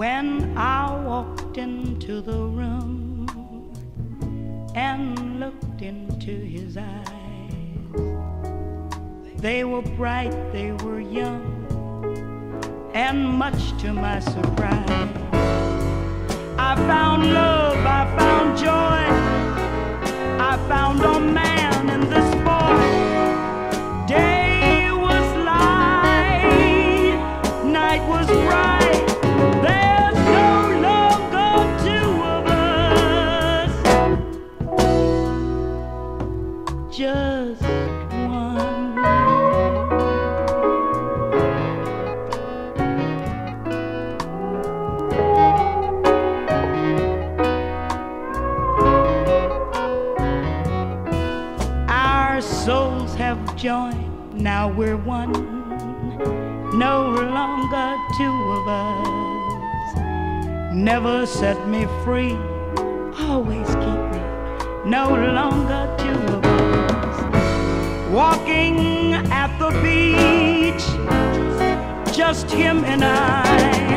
when I walked into the room and looked into his eyes. They were bright, they were young, and much to my surprise, I found love. Souls have joined, now we're one. No longer two of us. Never set me free, always keep me. No longer two of us. Walking at the beach, just him and I.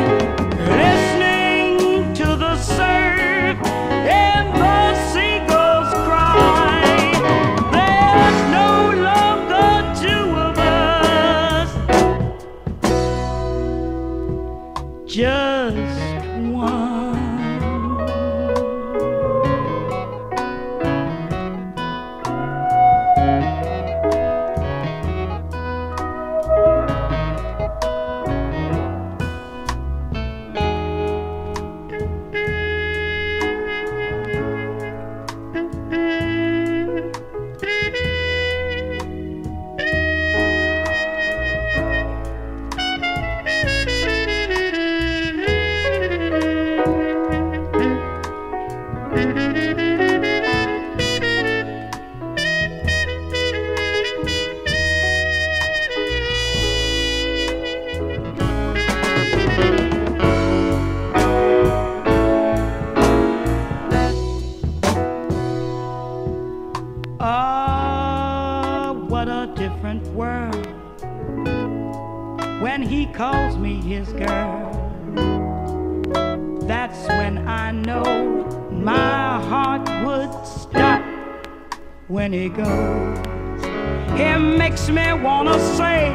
just Ah, what a different world when he calls me his girl. That's when I know my heart would stop when he goes. He makes me wanna say